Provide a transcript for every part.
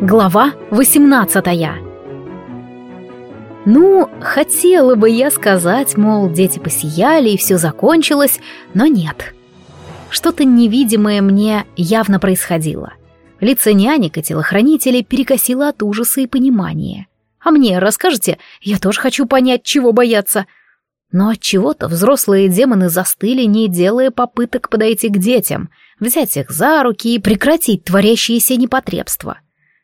Глава 18 Ну, хотела бы я сказать, мол, дети посияли и все закончилось, но нет. Что-то невидимое мне явно происходило. Лица нянек и телохранителей перекосило от ужаса и понимания. А мне расскажете, я тоже хочу понять, чего бояться. Но от чего-то взрослые демоны застыли, не делая попыток подойти к детям, взять их за руки и прекратить творящиеся непотребства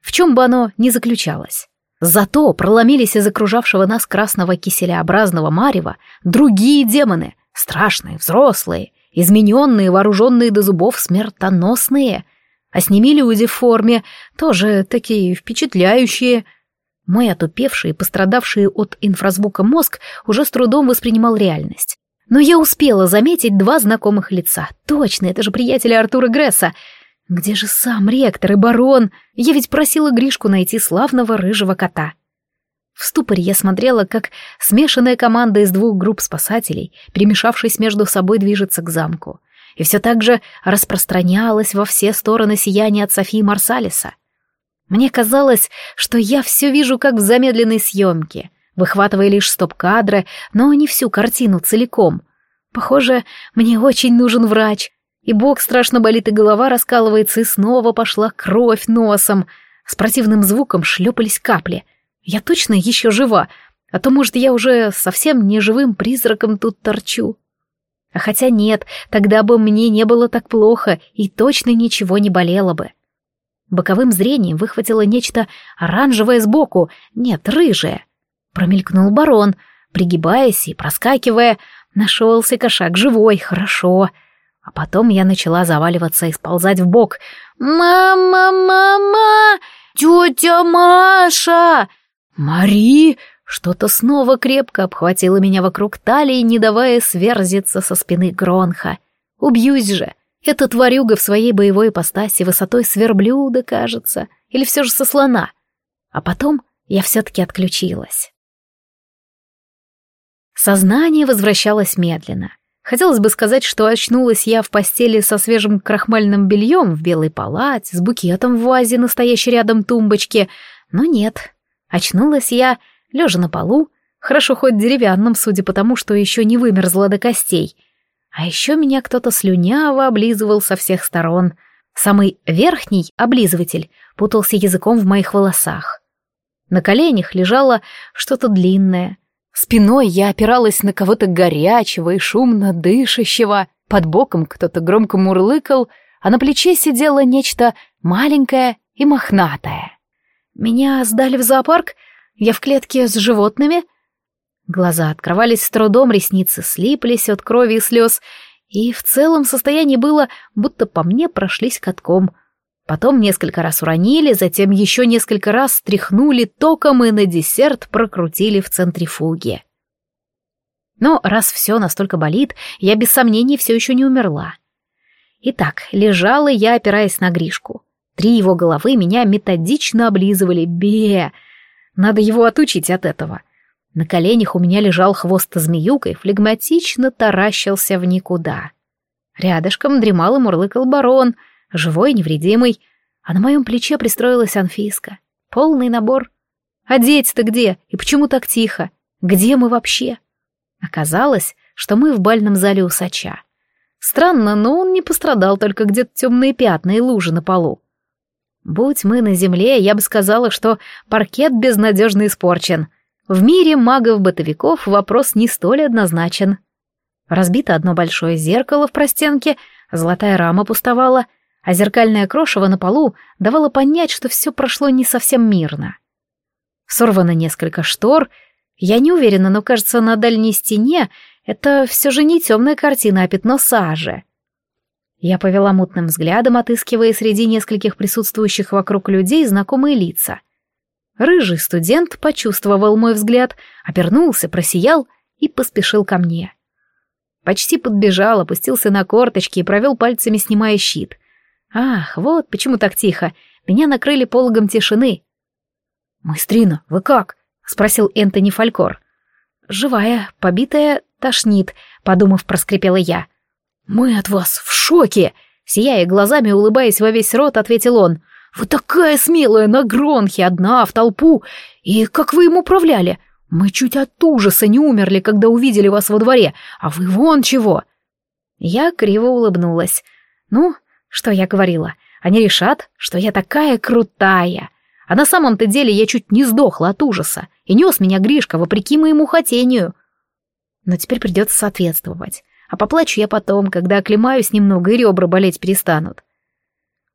в чем бы оно ни заключалось. Зато проломились из окружавшего нас красного киселеобразного марева другие демоны, страшные, взрослые, измененные, вооруженные до зубов, смертоносные, а с ними люди в форме, тоже такие впечатляющие. Мой отупевший и пострадавший от инфразвука мозг уже с трудом воспринимал реальность. Но я успела заметить два знакомых лица. Точно, это же приятели Артура Гресса — где же сам ректор и барон? Я ведь просила Гришку найти славного рыжего кота. В ступоре я смотрела, как смешанная команда из двух групп спасателей, перемешавшись между собой, движется к замку. И все так же распространялось во все стороны сияние от Софии Марсалиса. Мне казалось, что я все вижу как в замедленной съемке, выхватывая лишь стоп-кадры, но не всю картину целиком. Похоже, мне очень нужен врач, и бок страшно болит, и голова раскалывается, и снова пошла кровь носом. С противным звуком шлепались капли. Я точно еще жива, а то, может, я уже совсем не живым призраком тут торчу. А хотя нет, тогда бы мне не было так плохо, и точно ничего не болело бы. Боковым зрением выхватило нечто оранжевое сбоку, нет, рыжее. Промелькнул барон, пригибаясь и проскакивая. Нашелся кошак живой, хорошо. — а потом я начала заваливаться и сползать в бок. «Мама, мама! Тетя Маша!» «Мари!» Что-то снова крепко обхватило меня вокруг талии, не давая сверзиться со спины Гронха. «Убьюсь же!» Эта тварюга в своей боевой ипостаси высотой с верблюда, кажется, или все же со слона. А потом я все-таки отключилась. Сознание возвращалось медленно. Хотелось бы сказать, что очнулась я в постели со свежим крахмальным бельем в белой палате, с букетом в вазе, настоящей рядом тумбочки, но нет. Очнулась я, лежа на полу, хорошо хоть деревянным, судя по тому, что еще не вымерзла до костей. А еще меня кто-то слюняво облизывал со всех сторон. Самый верхний облизыватель путался языком в моих волосах. На коленях лежало что-то длинное — Спиной я опиралась на кого-то горячего и шумно дышащего, под боком кто-то громко мурлыкал, а на плече сидело нечто маленькое и мохнатое. Меня сдали в зоопарк? Я в клетке с животными? Глаза открывались с трудом, ресницы слиплись от крови и слез, и в целом состояние было, будто по мне прошлись катком — Потом несколько раз уронили, затем еще несколько раз стряхнули током и на десерт прокрутили в центрифуге. Но раз все настолько болит, я без сомнений все еще не умерла. Итак, лежала я, опираясь на Гришку. Три его головы меня методично облизывали. Бе! Надо его отучить от этого. На коленях у меня лежал хвост змеюкой, флегматично таращился в никуда. Рядышком дремал и мурлыкал барон — живой, невредимый, а на моем плече пристроилась Анфиска. Полный набор. А дети-то где? И почему так тихо? Где мы вообще? Оказалось, что мы в бальном зале усача. Странно, но он не пострадал, только где-то темные пятна и лужи на полу. Будь мы на земле, я бы сказала, что паркет безнадежно испорчен. В мире магов-бытовиков вопрос не столь однозначен. Разбито одно большое зеркало в простенке, золотая рама пустовала — а зеркальное крошево на полу давало понять, что все прошло не совсем мирно. Сорвано несколько штор. Я не уверена, но, кажется, на дальней стене это все же не темная картина, а пятно сажи. Я повела мутным взглядом, отыскивая среди нескольких присутствующих вокруг людей знакомые лица. Рыжий студент почувствовал мой взгляд, обернулся, просиял и поспешил ко мне. Почти подбежал, опустился на корточки и провел пальцами, снимая щит. Ах, вот почему так тихо. Меня накрыли пологом тишины. «Маэстрина, вы как?» — спросил Энтони Фалькор. «Живая, побитая, тошнит», — подумав, проскрипела я. «Мы от вас в шоке!» — сияя глазами, улыбаясь во весь рот, ответил он. Вы такая смелая на гронхе, одна, в толпу. И как вы им управляли? Мы чуть от ужаса не умерли, когда увидели вас во дворе, а вы вон чего!» Я криво улыбнулась. «Ну, что я говорила? Они решат, что я такая крутая. А на самом-то деле я чуть не сдохла от ужаса, и нес меня Гришка вопреки моему хотению. Но теперь придется соответствовать. А поплачу я потом, когда оклемаюсь немного и ребра болеть перестанут.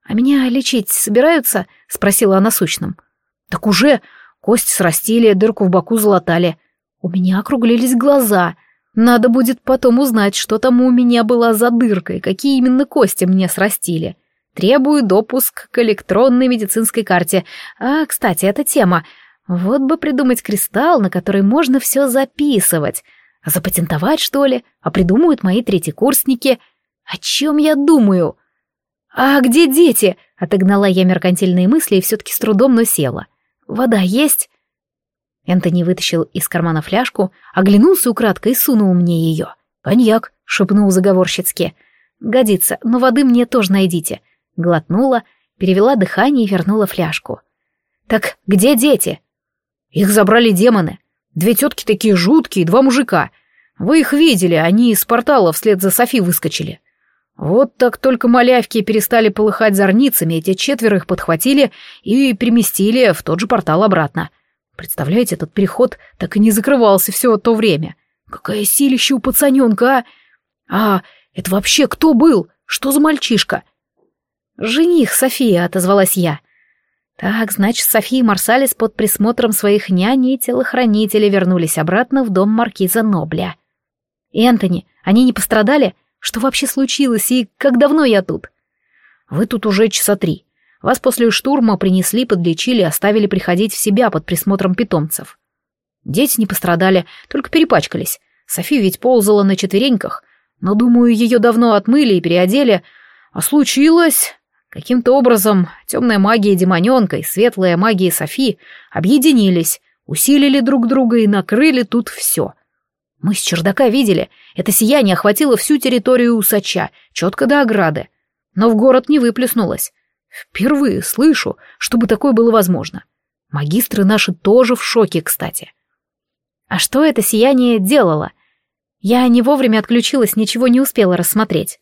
«А меня лечить собираются?» — спросила она сущным. «Так уже. Кость срастили, дырку в боку залатали. У меня округлились глаза. Надо будет потом узнать, что там у меня была за дырка и какие именно кости мне срастили. Требую допуск к электронной медицинской карте. А, кстати, эта тема. Вот бы придумать кристалл, на который можно все записывать. Запатентовать, что ли? А придумают мои третьекурсники. О чем я думаю?» «А где дети?» — отогнала я меркантильные мысли и все-таки с трудом, но села. «Вода есть?» Энтони вытащил из кармана фляжку, оглянулся украдкой и сунул мне ее. «Коньяк», — шепнул заговорщицки. «Годится, но воды мне тоже найдите». Глотнула, перевела дыхание и вернула фляжку. «Так где дети?» «Их забрали демоны. Две тетки такие жуткие, два мужика. Вы их видели, они из портала вслед за Софи выскочили. Вот так только малявки перестали полыхать зорницами, эти четверо их подхватили и переместили в тот же портал обратно. Представляете, этот переход так и не закрывался все то время. Какая силища у пацаненка, а? А, это вообще кто был? Что за мальчишка? Жених София, отозвалась я. Так, значит, София и Марсалис под присмотром своих нянь и телохранителей вернулись обратно в дом маркиза Нобля. Энтони, они не пострадали? — что вообще случилось и как давно я тут? Вы тут уже часа три. Вас после штурма принесли, подлечили, оставили приходить в себя под присмотром питомцев. Дети не пострадали, только перепачкались. Софи ведь ползала на четвереньках, но, думаю, ее давно отмыли и переодели. А случилось... Каким-то образом темная магия демоненка и светлая магия Софи объединились, усилили друг друга и накрыли тут все. Мы с чердака видели, это сияние охватило всю территорию усача, четко до ограды. Но в город не выплеснулось. Впервые слышу, чтобы такое было возможно. Магистры наши тоже в шоке, кстати. А что это сияние делало? Я не вовремя отключилась, ничего не успела рассмотреть.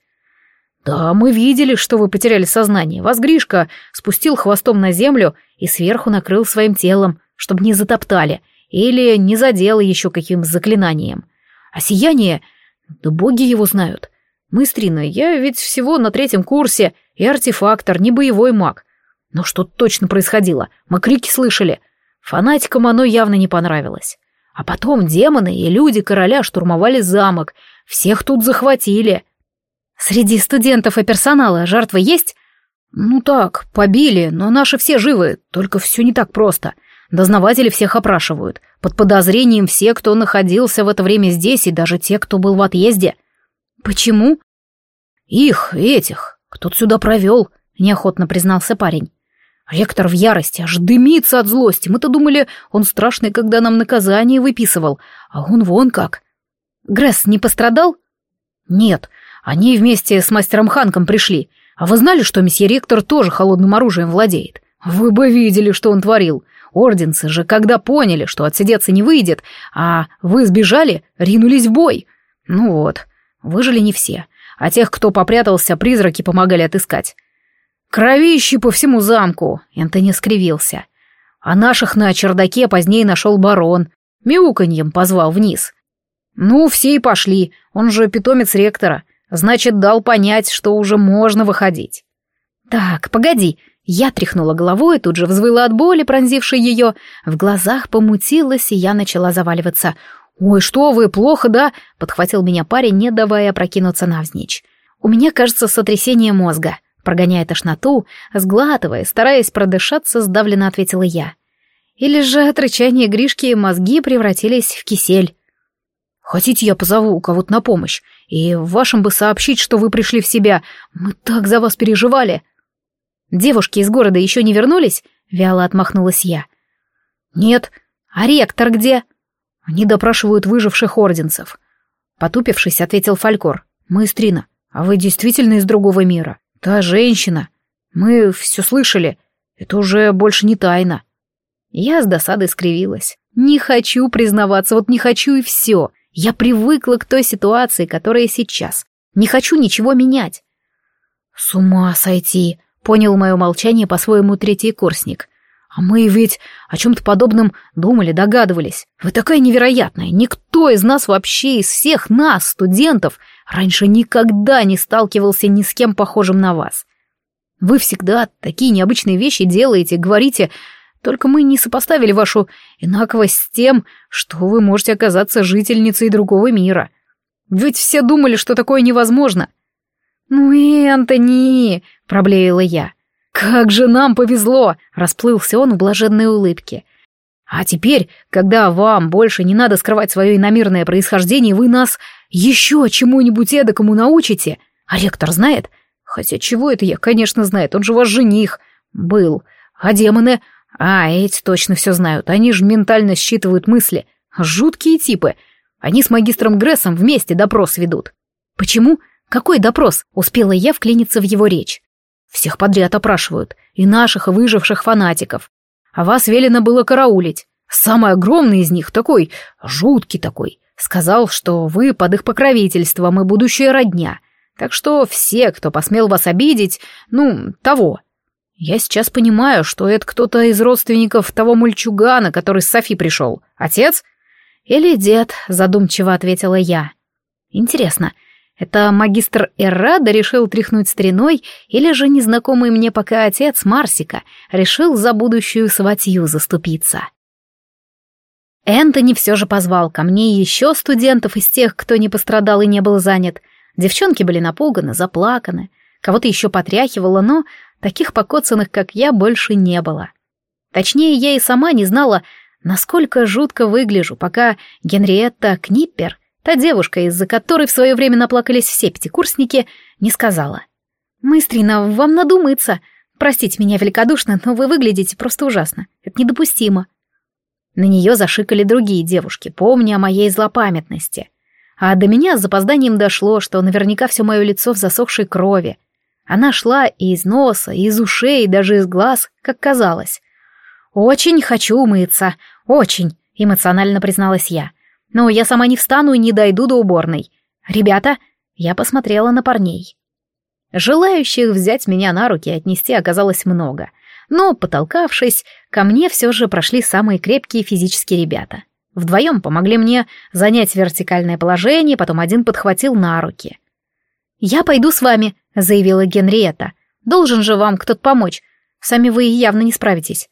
Да, мы видели, что вы потеряли сознание. Вас Гришка спустил хвостом на землю и сверху накрыл своим телом, чтобы не затоптали — или не задела еще каким заклинанием. А сияние... Да боги его знают. Мы с Триной, я ведь всего на третьем курсе, и артефактор, не боевой маг. Но что точно происходило? Мы крики слышали. Фанатикам оно явно не понравилось. А потом демоны и люди короля штурмовали замок. Всех тут захватили. Среди студентов и персонала жертвы есть? Ну так, побили, но наши все живы, только все не так просто. — Дознаватели всех опрашивают. Под подозрением все, кто находился в это время здесь, и даже те, кто был в отъезде. Почему? Их, этих. Кто-то сюда провел, неохотно признался парень. Ректор в ярости, аж дымится от злости. Мы-то думали, он страшный, когда нам наказание выписывал, а он вон как. Гресс не пострадал? Нет, они вместе с мастером Ханком пришли. А вы знали, что месье ректор тоже холодным оружием владеет? Вы бы видели, что он творил. Орденцы же, когда поняли, что отсидеться не выйдет, а вы сбежали, ринулись в бой. Ну вот, выжили не все, а тех, кто попрятался, призраки помогали отыскать. Кровищи по всему замку, Энтони скривился. А наших на чердаке позднее нашел барон, мяуканьем позвал вниз. Ну, все и пошли, он же питомец ректора, значит, дал понять, что уже можно выходить. Так, погоди, я тряхнула головой, тут же взвыла от боли, пронзившей ее. В глазах помутилась, и я начала заваливаться. «Ой, что вы, плохо, да?» — подхватил меня парень, не давая опрокинуться навзничь. «У меня, кажется, сотрясение мозга». Прогоняя тошноту, сглатывая, стараясь продышаться, сдавленно ответила я. Или же от рычания Гришки мозги превратились в кисель. «Хотите, я позову кого-то на помощь? И вашим бы сообщить, что вы пришли в себя. Мы так за вас переживали!» «Девушки из города еще не вернулись?» — вяло отмахнулась я. «Нет. А ректор где?» «Они допрашивают выживших орденцев». Потупившись, ответил Фалькор. «Мы. А вы действительно из другого мира? Та женщина. Мы все слышали. Это уже больше не тайна. Я с досадой скривилась. Не хочу признаваться, вот не хочу и все. Я привыкла к той ситуации, которая сейчас. Не хочу ничего менять. С ума сойти, понял мое молчание по-своему третий курсник. А мы ведь о чем-то подобном думали, догадывались. Вы такая невероятная. Никто из нас вообще, из всех нас, студентов, раньше никогда не сталкивался ни с кем похожим на вас. Вы всегда такие необычные вещи делаете, говорите, только мы не сопоставили вашу инаковость с тем, что вы можете оказаться жительницей другого мира. Ведь все думали, что такое невозможно. «Ну, Энтони!» — проблеяла я. «Как же нам повезло!» — расплылся он в блаженной улыбке. «А теперь, когда вам больше не надо скрывать свое иномирное происхождение, вы нас еще чему-нибудь эдакому научите. А ректор знает? Хотя чего это я, конечно, знает, он же ваш жених. Был. А демоны? А, эти точно все знают, они же ментально считывают мысли. Жуткие типы. Они с магистром Грессом вместе допрос ведут. Почему? Какой допрос? Успела я вклиниться в его речь. Всех подряд опрашивают, и наших, и выживших фанатиков. А вас велено было караулить. Самый огромный из них, такой, жуткий такой, сказал, что вы под их покровительством и будущая родня. Так что все, кто посмел вас обидеть, ну, того, я сейчас понимаю, что это кто-то из родственников того мальчугана, который с Софи пришел. Отец? Или дед, задумчиво ответила я. Интересно, это магистр Эррада решил тряхнуть стариной, или же незнакомый мне пока отец Марсика решил за будущую сватью заступиться? Энтони все же позвал ко мне еще студентов из тех, кто не пострадал и не был занят. Девчонки были напуганы, заплаканы, кого-то еще потряхивало, но Таких покоцанных, как я, больше не было. Точнее, я и сама не знала, насколько жутко выгляжу, пока Генриетта Книппер, та девушка, из-за которой в свое время наплакались все пятикурсники, не сказала. «Мыстрина, вам надумается. Простите меня великодушно, но вы выглядите просто ужасно. Это недопустимо». На нее зашикали другие девушки, помня о моей злопамятности. А до меня с запозданием дошло, что наверняка все мое лицо в засохшей крови — она шла и из носа, и из ушей, и даже из глаз, как казалось. «Очень хочу умыться, очень», — эмоционально призналась я. «Но я сама не встану и не дойду до уборной. Ребята...» Я посмотрела на парней. Желающих взять меня на руки и отнести оказалось много. Но, потолкавшись, ко мне все же прошли самые крепкие физические ребята. Вдвоем помогли мне занять вертикальное положение, потом один подхватил на руки. «Я пойду с вами», заявила Генриетта. «Должен же вам кто-то помочь. Сами вы явно не справитесь».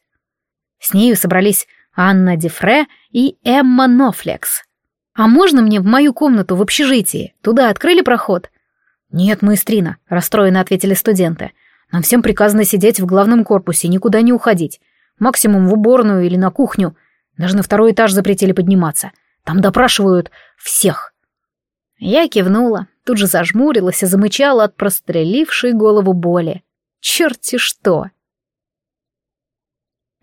С нею собрались Анна Дефре и Эмма Нофлекс. «А можно мне в мою комнату в общежитии? Туда открыли проход?» «Нет, маэстрина», — расстроенно ответили студенты. «Нам всем приказано сидеть в главном корпусе, никуда не уходить. Максимум в уборную или на кухню. Даже на второй этаж запретили подниматься. Там допрашивают всех». Я кивнула, тут же зажмурилась и замычала от прострелившей голову боли. Черти что!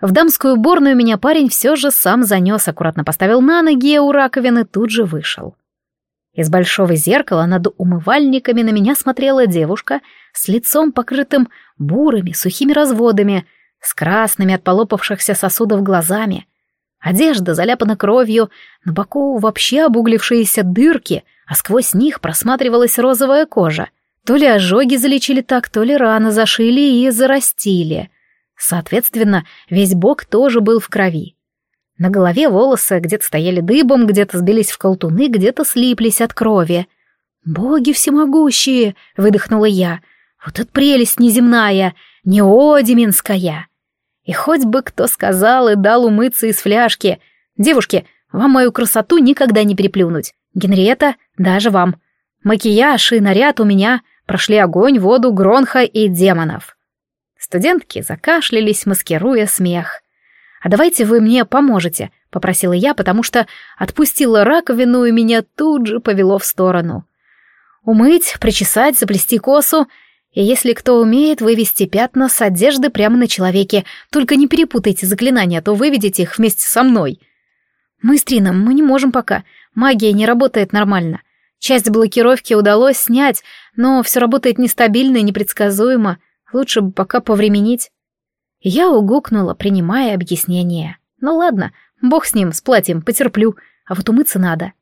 В дамскую уборную меня парень все же сам занес, аккуратно поставил на ноги у раковины, тут же вышел. Из большого зеркала над умывальниками на меня смотрела девушка с лицом покрытым бурыми сухими разводами, с красными от полопавшихся сосудов глазами. Одежда заляпана кровью, на боку вообще обуглившиеся дырки, а сквозь них просматривалась розовая кожа. То ли ожоги залечили так, то ли раны зашили и зарастили. Соответственно, весь бок тоже был в крови. На голове волосы где-то стояли дыбом, где-то сбились в колтуны, где-то слиплись от крови. «Боги всемогущие!» — выдохнула я. «Вот это прелесть неземная, неодиминская!» И хоть бы кто сказал и дал умыться из фляжки. «Девушки, вам мою красоту никогда не переплюнуть. Генриетта, даже вам. Макияж и наряд у меня прошли огонь, воду, гронха и демонов. Студентки закашлялись, маскируя смех. «А давайте вы мне поможете», — попросила я, потому что отпустила раковину и меня тут же повело в сторону. Умыть, причесать, заплести косу, и если кто умеет вывести пятна с одежды прямо на человеке, только не перепутайте заклинания, а то выведете их вместе со мной. Мы с Трином, мы не можем пока. Магия не работает нормально. Часть блокировки удалось снять, но все работает нестабильно и непредсказуемо. Лучше бы пока повременить. Я угукнула, принимая объяснение. Ну ладно, бог с ним, с платьем, потерплю, а вот умыться надо.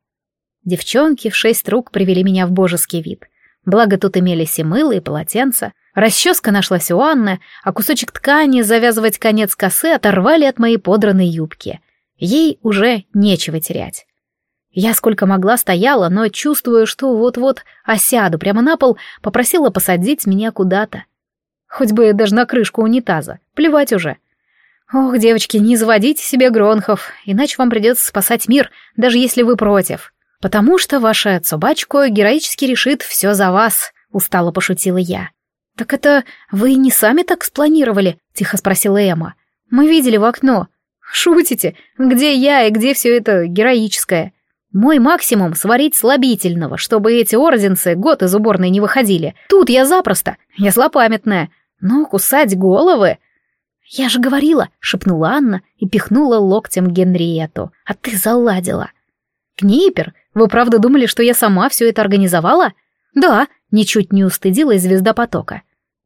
Девчонки в шесть рук привели меня в божеский вид. Благо тут имелись и мыло, и полотенца. Расческа нашлась у Анны, а кусочек ткани завязывать конец косы оторвали от моей подранной юбки. Ей уже нечего терять. Я сколько могла стояла, но, чувствуя, что вот-вот осяду прямо на пол, попросила посадить меня куда-то. Хоть бы даже на крышку унитаза, плевать уже. Ох, девочки, не заводите себе гронхов, иначе вам придется спасать мир, даже если вы против. Потому что ваша собачка героически решит все за вас, устало пошутила я. «Так это вы не сами так спланировали?» — тихо спросила Эмма. «Мы видели в окно». «Шутите? Где я и где все это героическое?» «Мой максимум — сварить слабительного, чтобы эти орденцы год из уборной не выходили. Тут я запросто, я злопамятная. Но кусать головы...» «Я же говорила», — шепнула Анна и пихнула локтем Генриету. «А ты заладила». «Книпер, вы правда думали, что я сама все это организовала?» «Да», — ничуть не устыдилась звезда потока.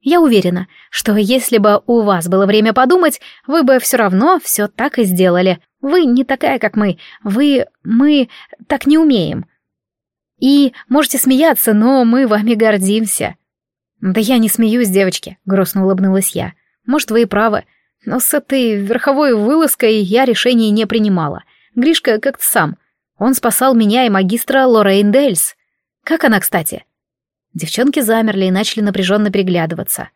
Я уверена, что если бы у вас было время подумать, вы бы все равно все так и сделали. Вы не такая, как мы. Вы... мы так не умеем. И можете смеяться, но мы вами гордимся. Да я не смеюсь, девочки, грустно улыбнулась я. Может, вы и правы. Но с этой верховой вылазкой я решение не принимала. Гришка как-то сам. Он спасал меня и магистра Лоррейн Дельс. Как она, кстати? Девчонки замерли и начали напряженно переглядываться.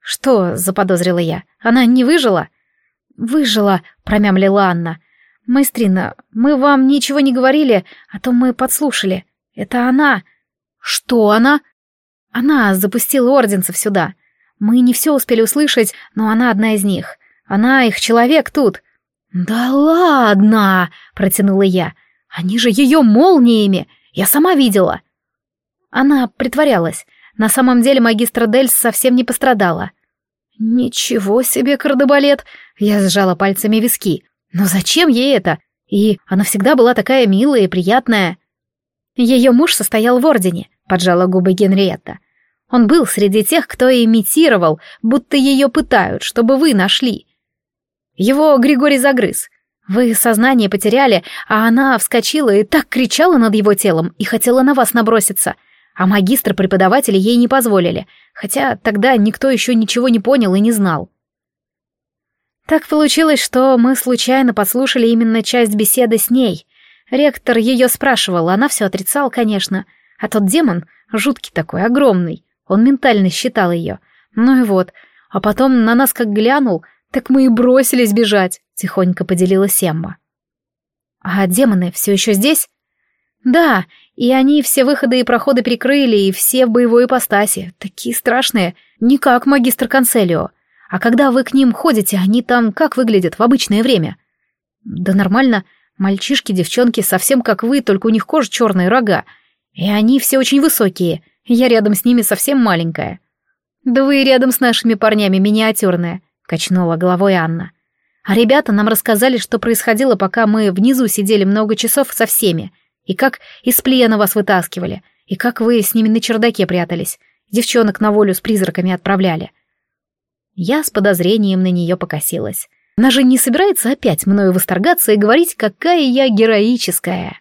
«Что?» — заподозрила я. «Она не выжила?» «Выжила», — промямлила Анна. «Маэстрина, мы вам ничего не говорили, а то мы подслушали. Это она». «Что она?» «Она запустила орденцев сюда. Мы не все успели услышать, но она одна из них. Она их человек тут». «Да ладно!» — протянула я. «Они же ее молниями! Я сама видела!» Она притворялась. На самом деле магистра Дельс совсем не пострадала. «Ничего себе, кардебалет!» Я сжала пальцами виски. «Но зачем ей это? И она всегда была такая милая и приятная». Ее муж состоял в ордене, поджала губы Генриетта. Он был среди тех, кто имитировал, будто ее пытают, чтобы вы нашли. Его Григорий загрыз. Вы сознание потеряли, а она вскочила и так кричала над его телом и хотела на вас наброситься а магистр-преподаватели ей не позволили, хотя тогда никто еще ничего не понял и не знал. Так получилось, что мы случайно подслушали именно часть беседы с ней. Ректор ее спрашивал, она все отрицала, конечно, а тот демон, жуткий такой, огромный, он ментально считал ее. Ну и вот, а потом на нас как глянул, так мы и бросились бежать, тихонько поделилась Эмма. А демоны все еще здесь? Да, и они все выходы и проходы прикрыли, и все в боевой ипостаси. Такие страшные. Не как магистр Канцелио. А когда вы к ним ходите, они там как выглядят в обычное время? Да нормально. Мальчишки, девчонки, совсем как вы, только у них кожа черная, рога. И они все очень высокие. Я рядом с ними совсем маленькая. Да вы рядом с нашими парнями миниатюрная, качнула головой Анна. А ребята нам рассказали, что происходило, пока мы внизу сидели много часов со всеми — и как из плена вас вытаскивали, и как вы с ними на чердаке прятались, девчонок на волю с призраками отправляли. Я с подозрением на нее покосилась. Она же не собирается опять мною восторгаться и говорить, какая я героическая.